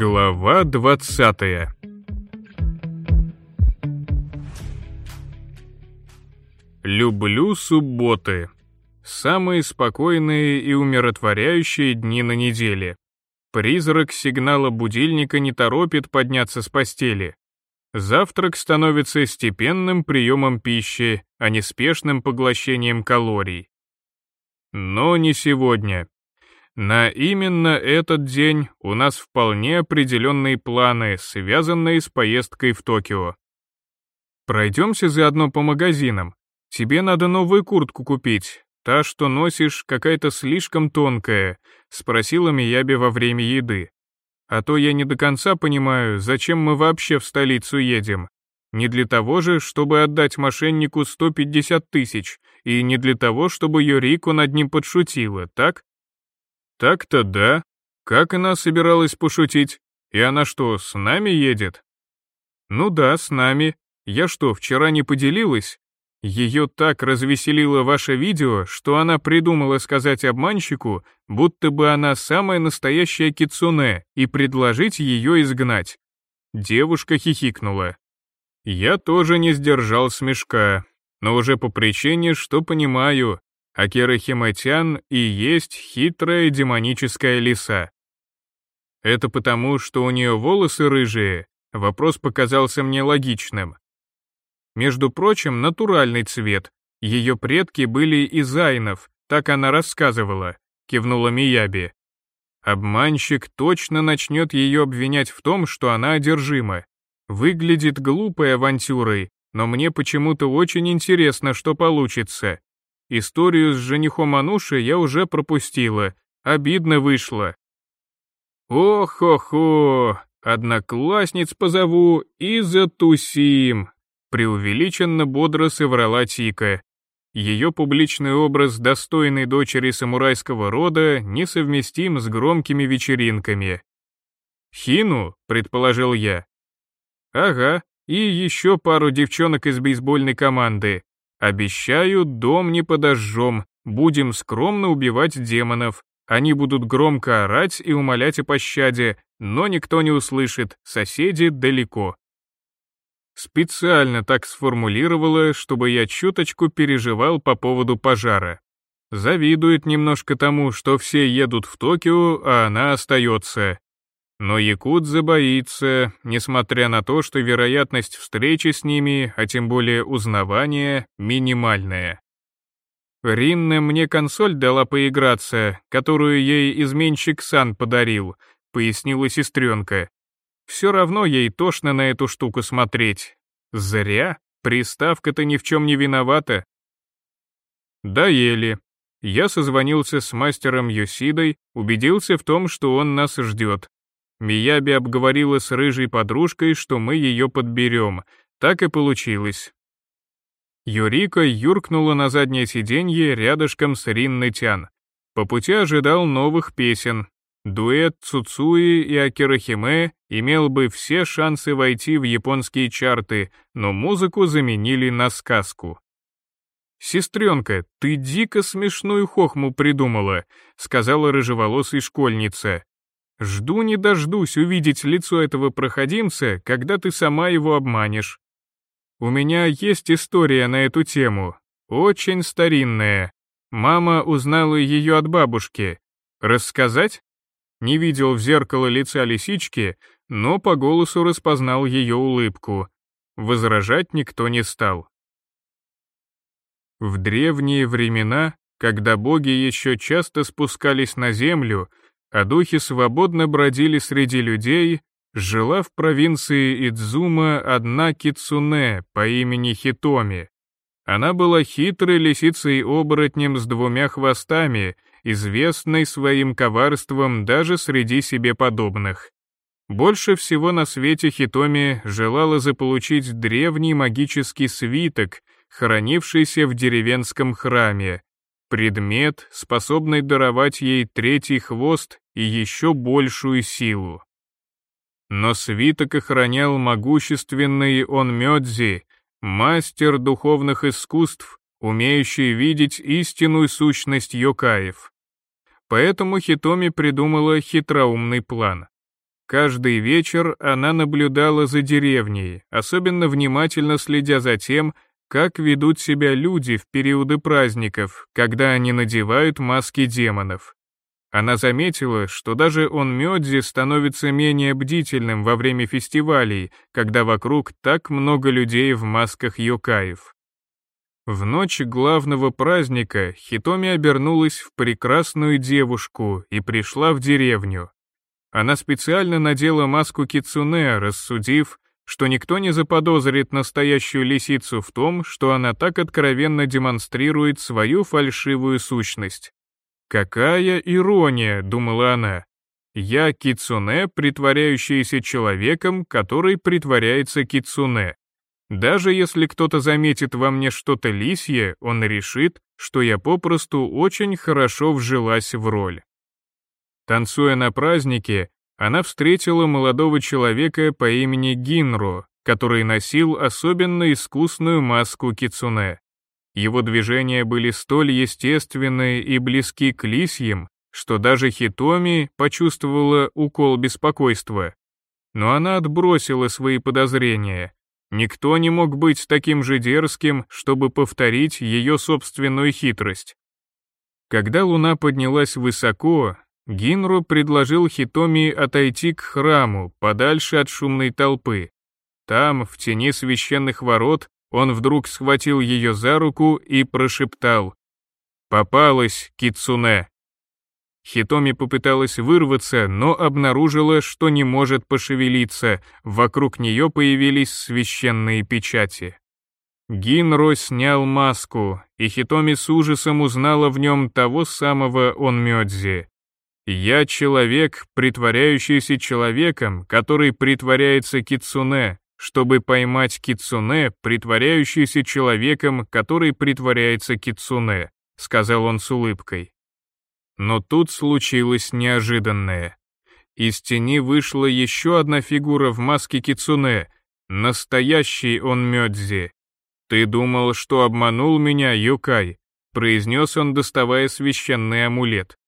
Глава 20 Люблю субботы. Самые спокойные и умиротворяющие дни на неделе. Призрак сигнала будильника не торопит подняться с постели. Завтрак становится степенным приемом пищи, а не спешным поглощением калорий. Но не сегодня. На именно этот день у нас вполне определенные планы, связанные с поездкой в Токио. Пройдемся заодно по магазинам. Тебе надо новую куртку купить. Та, что носишь, какая-то слишком тонкая, спросила Мияби во время еды. А то я не до конца понимаю, зачем мы вообще в столицу едем. Не для того же, чтобы отдать мошеннику 150 тысяч, и не для того, чтобы Юрику над ним подшутила, так? Так-то да. Как она собиралась пошутить? И она что, с нами едет? Ну да, с нами. Я что, вчера не поделилась? Ее так развеселило ваше видео, что она придумала сказать обманщику, будто бы она самая настоящая кицуне, и предложить ее изгнать. Девушка хихикнула. Я тоже не сдержал смешка, но уже по причине, что понимаю, Акира Химатян и есть хитрая демоническая лиса. Это потому, что у нее волосы рыжие, вопрос показался мне логичным. Между прочим, натуральный цвет, ее предки были из айнов, так она рассказывала, кивнула Мияби. Обманщик точно начнет ее обвинять в том, что она одержима. Выглядит глупой авантюрой, но мне почему-то очень интересно, что получится. Историю с женихом Ануши я уже пропустила, обидно вышло. Ох-хо-хо, одноклассниц позову и затусим, преувеличенно бодро соврала Тика. Ее публичный образ достойной дочери самурайского рода несовместим с громкими вечеринками. «Хину», — предположил я. «Ага, и еще пару девчонок из бейсбольной команды. Обещаю, дом не подожжем, будем скромно убивать демонов. Они будут громко орать и умолять о пощаде, но никто не услышит, соседи далеко. Специально так сформулировала, чтобы я чуточку переживал по поводу пожара. Завидует немножко тому, что все едут в Токио, а она остается. Но Якудза боится, несмотря на то, что вероятность встречи с ними, а тем более узнавания, минимальная. Ринна мне консоль дала поиграться, которую ей изменщик Сан подарил, пояснила сестренка. Все равно ей тошно на эту штуку смотреть. Зря, приставка-то ни в чем не виновата. Доели. Я созвонился с мастером Йосидой, убедился в том, что он нас ждет, Мияби обговорила с рыжей подружкой, что мы ее подберем. Так и получилось. Юрика юркнула на заднее сиденье рядышком с Ринной Тян. По пути ожидал новых песен. Дуэт Цуцуи и Акирахиме имел бы все шансы войти в японские чарты, но музыку заменили на сказку. «Сестренка, ты дико смешную хохму придумала», — сказала рыжеволосая школьница. Жду не дождусь увидеть лицо этого проходимца, когда ты сама его обманешь. У меня есть история на эту тему, очень старинная. Мама узнала ее от бабушки. Рассказать? Не видел в зеркало лица лисички, но по голосу распознал ее улыбку. Возражать никто не стал. В древние времена, когда боги еще часто спускались на землю, а духи свободно бродили среди людей, жила в провинции Идзума одна кицуне по имени Хитоми. Она была хитрой лисицей-оборотнем с двумя хвостами, известной своим коварством даже среди себе подобных. Больше всего на свете Хитоми желала заполучить древний магический свиток, хранившийся в деревенском храме, предмет, способный даровать ей третий хвост и еще большую силу. Но свиток охранял могущественный он Мёдзи, мастер духовных искусств, умеющий видеть истинную сущность Йокаев. Поэтому Хитоми придумала хитроумный план. Каждый вечер она наблюдала за деревней, особенно внимательно следя за тем, как ведут себя люди в периоды праздников, когда они надевают маски демонов. Она заметила, что даже он Мёдзи становится менее бдительным во время фестивалей, когда вокруг так много людей в масках йокаев. В ночь главного праздника Хитоми обернулась в прекрасную девушку и пришла в деревню. Она специально надела маску кицуне, рассудив, что никто не заподозрит настоящую лисицу в том, что она так откровенно демонстрирует свою фальшивую сущность. «Какая ирония», — думала она. «Я кицуне, притворяющаяся человеком, который притворяется кицуне. Даже если кто-то заметит во мне что-то лисье, он решит, что я попросту очень хорошо вжилась в роль». Танцуя на празднике, она встретила молодого человека по имени Гинро, который носил особенно искусную маску кицуне. Его движения были столь естественны и близки к лисьим, что даже Хитоми почувствовала укол беспокойства. Но она отбросила свои подозрения. Никто не мог быть таким же дерзким, чтобы повторить ее собственную хитрость. Когда луна поднялась высоко, Гинру предложил Хитоми отойти к храму, подальше от шумной толпы. Там, в тени священных ворот, он вдруг схватил ее за руку и прошептал «Попалась, Кицуне!». Хитоми попыталась вырваться, но обнаружила, что не может пошевелиться, вокруг нее появились священные печати. Гинро снял маску, и Хитоми с ужасом узнала в нем того самого Онмёдзи. Я человек, притворяющийся человеком, который притворяется кицуне, чтобы поймать кицуне, притворяющийся человеком, который притворяется кицуне, сказал он с улыбкой. Но тут случилось неожиданное. Из тени вышла еще одна фигура в маске кицуне, настоящий он Мёдзи. Ты думал, что обманул меня, Юкай, произнес он, доставая священный амулет.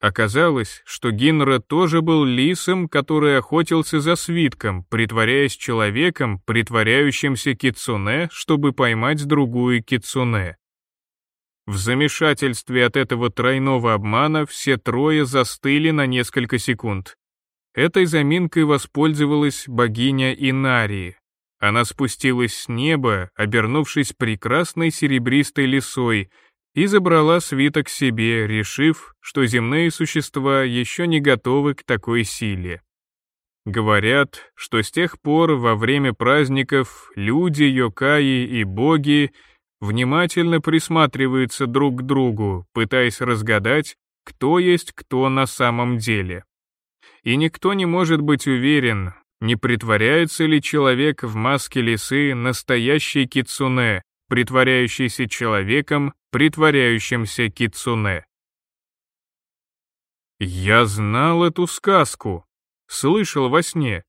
Оказалось, что Гинра тоже был лисом, который охотился за свитком, притворяясь человеком, притворяющимся кицуне, чтобы поймать другую кицуне. В замешательстве от этого тройного обмана все трое застыли на несколько секунд. Этой заминкой воспользовалась богиня Инари. Она спустилась с неба, обернувшись прекрасной серебристой лисой, и забрала свиток себе, решив, что земные существа еще не готовы к такой силе. Говорят, что с тех пор во время праздников люди, йокаи и боги внимательно присматриваются друг к другу, пытаясь разгадать, кто есть кто на самом деле. И никто не может быть уверен, не притворяется ли человек в маске лисы настоящей кицуне, притворяющийся человеком, притворяющимся кицуне. Я знал эту сказку, слышал во сне.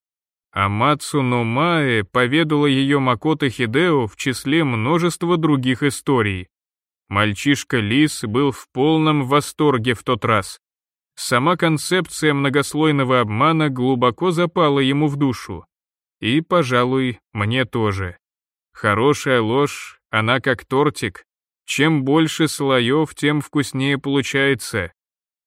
Амацу но Маэ поведала ее Макото Хидео в числе множества других историй. Мальчишка Лис был в полном восторге в тот раз. Сама концепция многослойного обмана глубоко запала ему в душу. И, пожалуй, мне тоже. Хорошая ложь она как тортик. Чем больше слоев, тем вкуснее получается.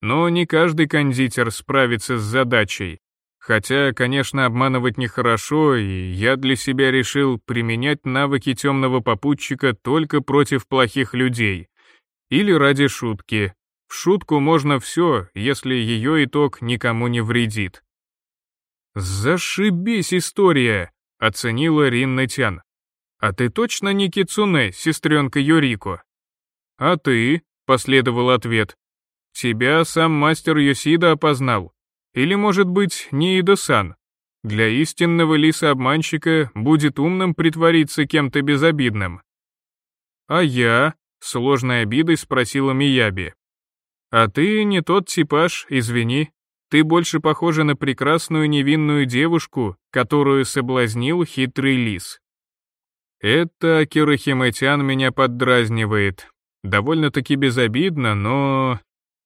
Но не каждый кондитер справится с задачей. Хотя, конечно, обманывать нехорошо, и я для себя решил применять навыки темного попутчика только против плохих людей. Или ради шутки. В шутку можно все, если ее итог никому не вредит. «Зашибись история!» — оценила Ринна Тян. «А ты точно не Кицуне, сестренка Юрико?» «А ты?» — последовал ответ. «Тебя сам мастер Йосида опознал. Или, может быть, не Идо-сан. Для истинного лиса-обманщика будет умным притвориться кем-то безобидным». «А я?» — сложной обидой спросила Мияби. «А ты не тот типаж, извини. Ты больше похожа на прекрасную невинную девушку, которую соблазнил хитрый лис». Это Кирохимэтян меня поддразнивает. Довольно-таки безобидно, но...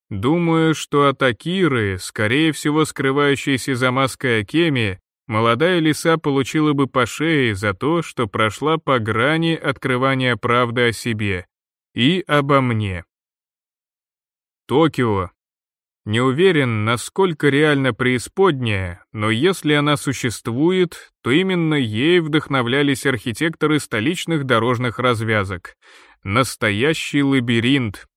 Думаю, что от Акиры, скорее всего скрывающейся за маской Акеми, молодая лиса получила бы по шее за то, что прошла по грани открывания правды о себе и обо мне. Токио. Не уверен, насколько реально преисподняя, но если она существует, то именно ей вдохновлялись архитекторы столичных дорожных развязок. Настоящий лабиринт.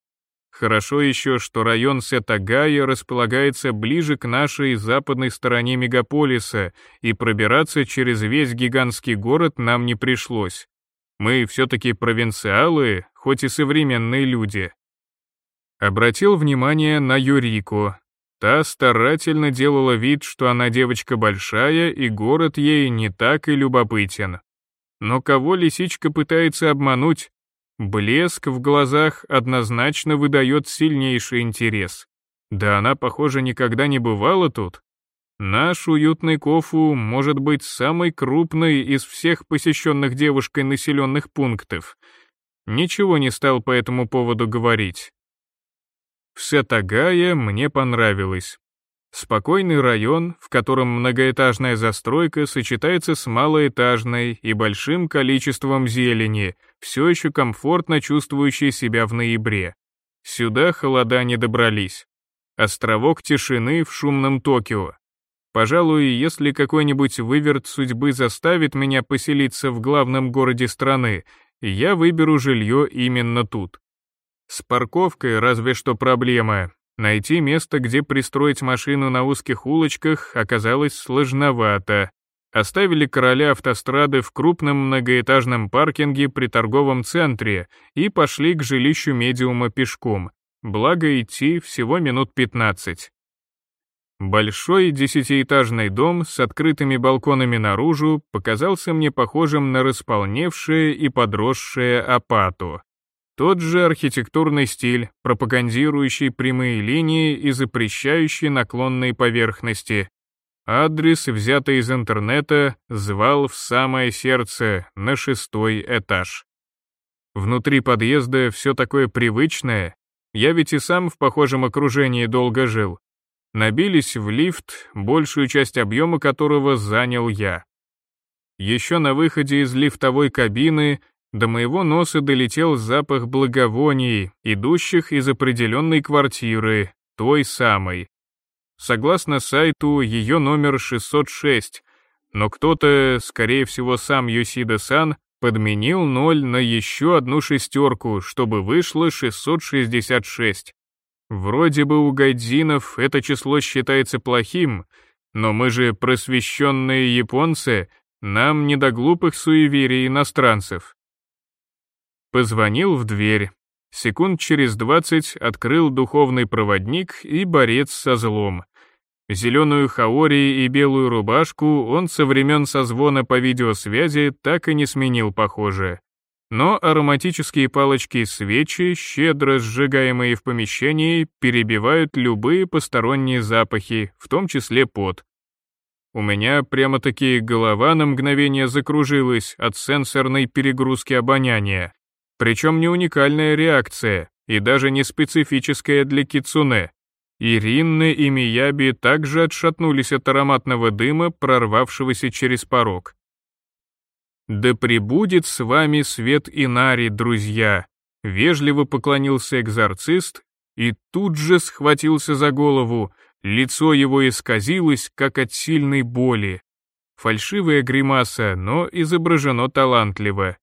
Хорошо еще, что район Сетагая располагается ближе к нашей западной стороне мегаполиса, и пробираться через весь гигантский город нам не пришлось. Мы все-таки провинциалы, хоть и современные люди. Обратил внимание на Юрику. Та старательно делала вид, что она девочка большая, и город ей не так и любопытен. Но кого лисичка пытается обмануть? Блеск в глазах однозначно выдает сильнейший интерес. Да она, похоже, никогда не бывала тут. Наш уютный Кофу может быть самый крупный из всех посещенных девушкой населенных пунктов. Ничего не стал по этому поводу говорить. Вся Тагая мне понравилась. Спокойный район, в котором многоэтажная застройка сочетается с малоэтажной и большим количеством зелени, все еще комфортно чувствующий себя в ноябре. Сюда холода не добрались. Островок тишины в шумном Токио. Пожалуй, если какой-нибудь выверт судьбы заставит меня поселиться в главном городе страны, я выберу жилье именно тут. С парковкой разве что проблема. Найти место, где пристроить машину на узких улочках, оказалось сложновато. Оставили короля автострады в крупном многоэтажном паркинге при торговом центре и пошли к жилищу медиума пешком. Благо идти всего минут 15. Большой десятиэтажный дом с открытыми балконами наружу показался мне похожим на располневшее и подросшее апату. Тот же архитектурный стиль, пропагандирующий прямые линии и запрещающий наклонные поверхности. Адрес, взятый из интернета, звал в самое сердце, на шестой этаж. Внутри подъезда все такое привычное. Я ведь и сам в похожем окружении долго жил. Набились в лифт, большую часть объема которого занял я. Еще на выходе из лифтовой кабины до моего носа долетел запах благовоний, идущих из определенной квартиры, той самой. Согласно сайту, ее номер 606, но кто-то, скорее всего сам Йосида-сан, подменил ноль на еще одну шестерку, чтобы вышло 666. Вроде бы у гайдзинов это число считается плохим, но мы же просвещенные японцы, нам не до глупых суеверий иностранцев. Позвонил в дверь. Секунд через двадцать открыл духовный проводник и борец со злом. Зеленую хаори и белую рубашку он со времен созвона по видеосвязи так и не сменил, похоже. Но ароматические палочки свечи, щедро сжигаемые в помещении, перебивают любые посторонние запахи, в том числе пот. У меня прямо-таки голова на мгновение закружилась от сенсорной перегрузки обоняния. Причем не уникальная реакция и даже не специфическая для кицуне. Иринны и Мияби также отшатнулись от ароматного дыма, прорвавшегося через порог. «Да пребудет с вами свет Инари, друзья!» Вежливо поклонился экзорцист и тут же схватился за голову, лицо его исказилось, как от сильной боли. Фальшивая гримаса, но изображено талантливо.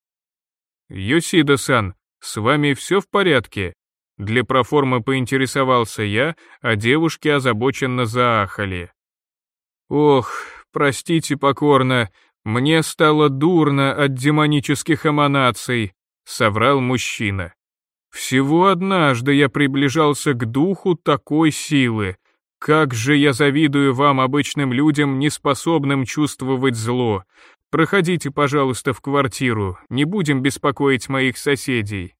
«Йосида-сан, с вами все в порядке?» Для проформы поинтересовался я, а девушки озабоченно заахали. «Ох, простите покорно, мне стало дурно от демонических эманаций», — соврал мужчина. «Всего однажды я приближался к духу такой силы. Как же я завидую вам, обычным людям, неспособным чувствовать зло. Проходите, пожалуйста, в квартиру, не будем беспокоить моих соседей».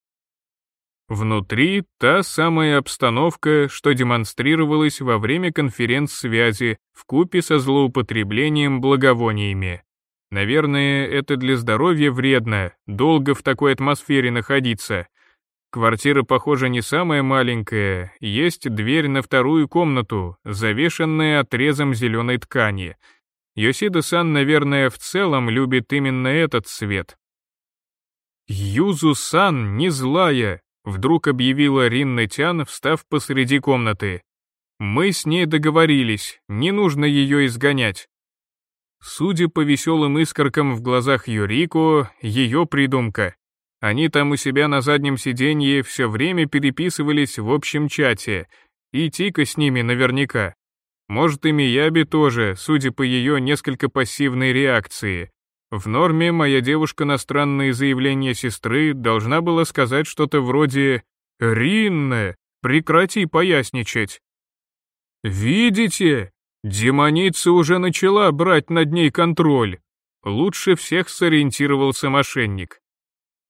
Внутри та самая обстановка, что демонстрировалась во время конференц-связи в купе со злоупотреблением благовониями. Наверное, это для здоровья вредно, долго в такой атмосфере находиться. Квартира, похоже, не самая маленькая, есть дверь на вторую комнату, завешенная отрезом зеленой ткани. Йосида-сан, наверное, в целом любит именно этот цвет. «Юзу-сан не злая», — вдруг объявила Ринна Тян, встав посреди комнаты. «Мы с ней договорились, не нужно ее изгонять». Судя по веселым искоркам в глазах Юрико, ее придумка. Они там у себя на заднем сиденье все время переписывались в общем чате, и Тика с ними наверняка. Может, и Мияби тоже, судя по ее несколько пассивной реакции. В норме моя девушка на странные заявления сестры должна была сказать что-то вроде «Ринне, прекрати поясничать». «Видите? Демоница уже начала брать над ней контроль». Лучше всех сориентировался мошенник.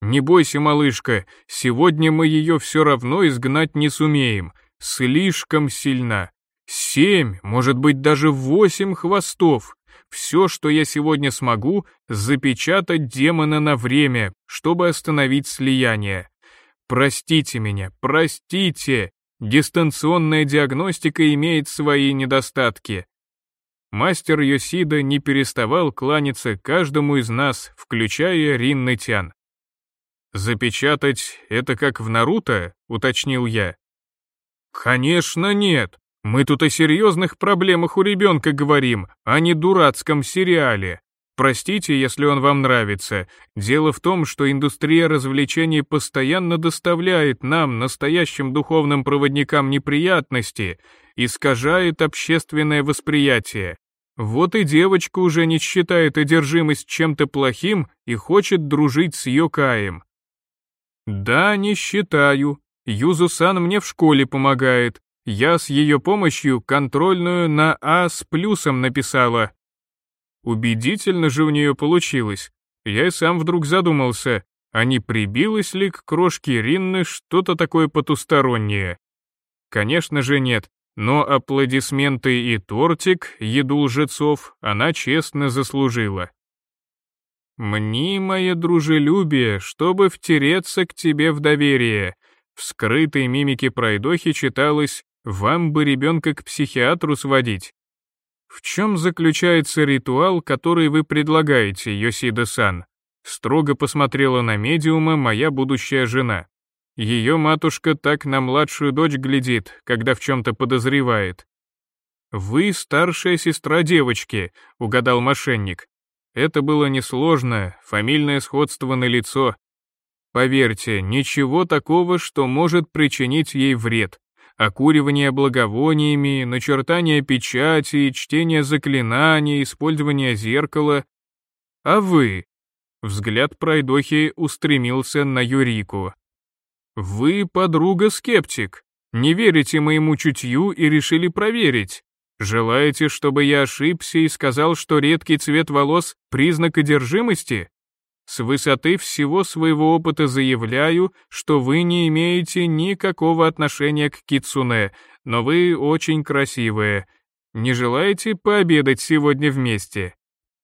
«Не бойся, малышка, сегодня мы ее все равно изгнать не сумеем. Слишком сильна. Семь, может быть, даже восемь хвостов. Все, что я сегодня смогу, запечатать демона на время, чтобы остановить слияние. Простите меня, простите. Дистанционная диагностика имеет свои недостатки. Мастер Йосида не переставал кланяться каждому из нас, включая Ринны Тян. «Запечатать — это как в Наруто?» — уточнил я. «Конечно нет. Мы тут о серьезных проблемах у ребенка говорим, а не дурацком сериале. Простите, если он вам нравится. Дело в том, что индустрия развлечений постоянно доставляет нам, настоящим духовным проводникам, неприятности, искажает общественное восприятие. Вот и девочка уже не считает одержимость чем-то плохим и хочет дружить с Йокаем. «Да, не считаю. Юзусан мне в школе помогает. Я с ее помощью контрольную на А с плюсом написала». Убедительно же у нее получилось. Я и сам вдруг задумался, а не прибилось ли к крошке Ринны что-то такое потустороннее? Конечно же нет, но аплодисменты и тортик, еду лжецов, она честно заслужила. Мнимое дружелюбие, чтобы втереться к тебе в доверие. В скрытой мимике пройдохи читалось «Вам бы ребенка к психиатру сводить». В чем заключается ритуал, который вы предлагаете, Йосида-сан? Строго посмотрела на медиума моя будущая жена. Ее матушка так на младшую дочь глядит, когда в чем-то подозревает. «Вы старшая сестра девочки», — угадал мошенник. Это было несложно, фамильное сходство на лицо. Поверьте, ничего такого, что может причинить ей вред. Окуривание благовониями, начертание печати, чтение заклинаний, использование зеркала. А вы? Взгляд пройдохи устремился на Юрику. Вы подруга-скептик. Не верите моему чутью и решили проверить. Желаете, чтобы я ошибся и сказал, что редкий цвет волос — признак одержимости? С высоты всего своего опыта заявляю, что вы не имеете никакого отношения к кицуне, но вы очень красивая. Не желаете пообедать сегодня вместе?»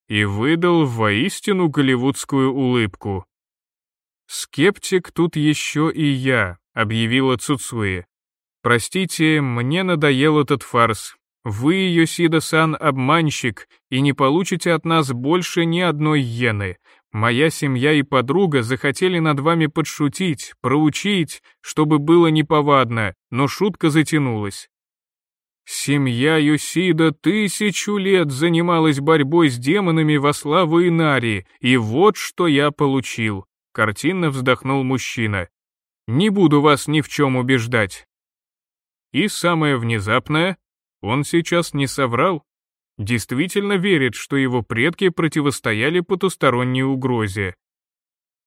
И выдал воистину голливудскую улыбку. «Скептик тут еще и я», — объявила Цуцуи. «Простите, мне надоел этот фарс, вы, Йосида-сан, обманщик, и не получите от нас больше ни одной йены. Моя семья и подруга захотели над вами подшутить, проучить, чтобы было неповадно, но шутка затянулась. Семья Юсида тысячу лет занималась борьбой с демонами во славу Инари, и вот что я получил. Картинно вздохнул мужчина. Не буду вас ни в чем убеждать. И самое внезапное, он сейчас не соврал. Действительно верит, что его предки противостояли потусторонней угрозе.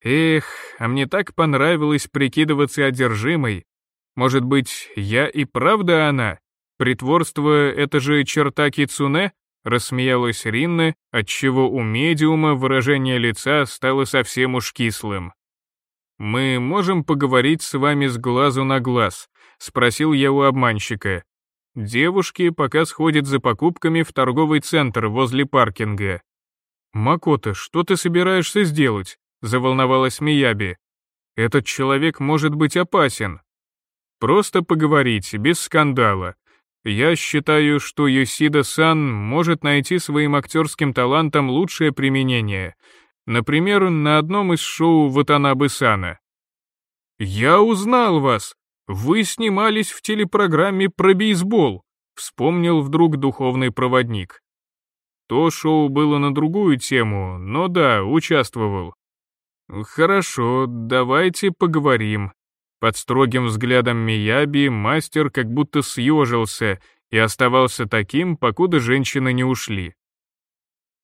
Эх, а мне так понравилось прикидываться одержимой. Может быть, я и правда она? Притворство — это же черта кицуне? Рассмеялась Ринна, отчего у медиума выражение лица стало совсем уж кислым. «Мы можем поговорить с вами с глазу на глаз?» — спросил я у обманщика. Девушки пока сходят за покупками в торговый центр возле паркинга. «Макота, что ты собираешься сделать?» — заволновалась Мияби. Этот человек может быть опасен. Просто поговорите, без скандала. Я считаю, что Йосида-сан может найти своим актерским талантом лучшее применение. Например, на одном из шоу Ватанабы-сана. «Я узнал вас! Вы снимались в телепрограмме про бейсбол», вспомнил вдруг духовный проводник. То шоу было на другую тему, но да, участвовал. Хорошо, давайте поговорим. Под строгим взглядом Мияби мастер как будто съежился и оставался таким, покуда женщины не ушли.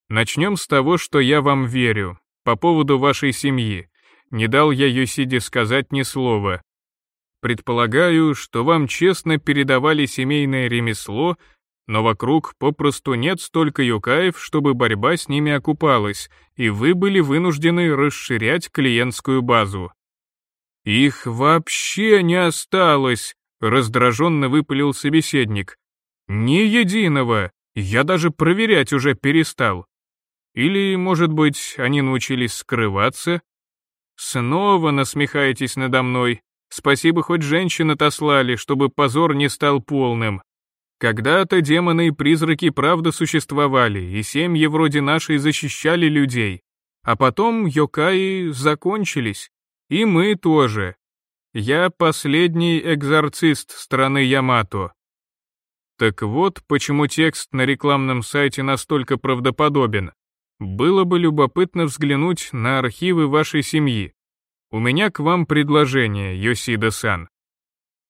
Начнем с того, что я вам верю, по поводу вашей семьи. Не дал я Йосиде сказать ни слова. Предполагаю, что вам честно передавали семейное ремесло, но вокруг попросту нет столько юкаев, чтобы борьба с ними окупалась, и вы были вынуждены расширять клиентскую базу. «Их вообще не осталось!» — раздраженно выпалил собеседник. «Ни единого! Я даже проверять уже перестал. Или, может быть, они научились скрываться? Снова насмехаетесь надо мной. Спасибо, хоть женщин отослали, чтобы позор не стал полным. Когда-то демоны и призраки правда существовали, и семьи вроде нашей защищали людей. А потом йокаи закончились. И мы тоже. Я последний экзорцист страны Ямато. Так вот, почему текст на рекламном сайте настолько правдоподобен. Было бы любопытно взглянуть на архивы вашей семьи. У меня к вам предложение, Йосида-сан.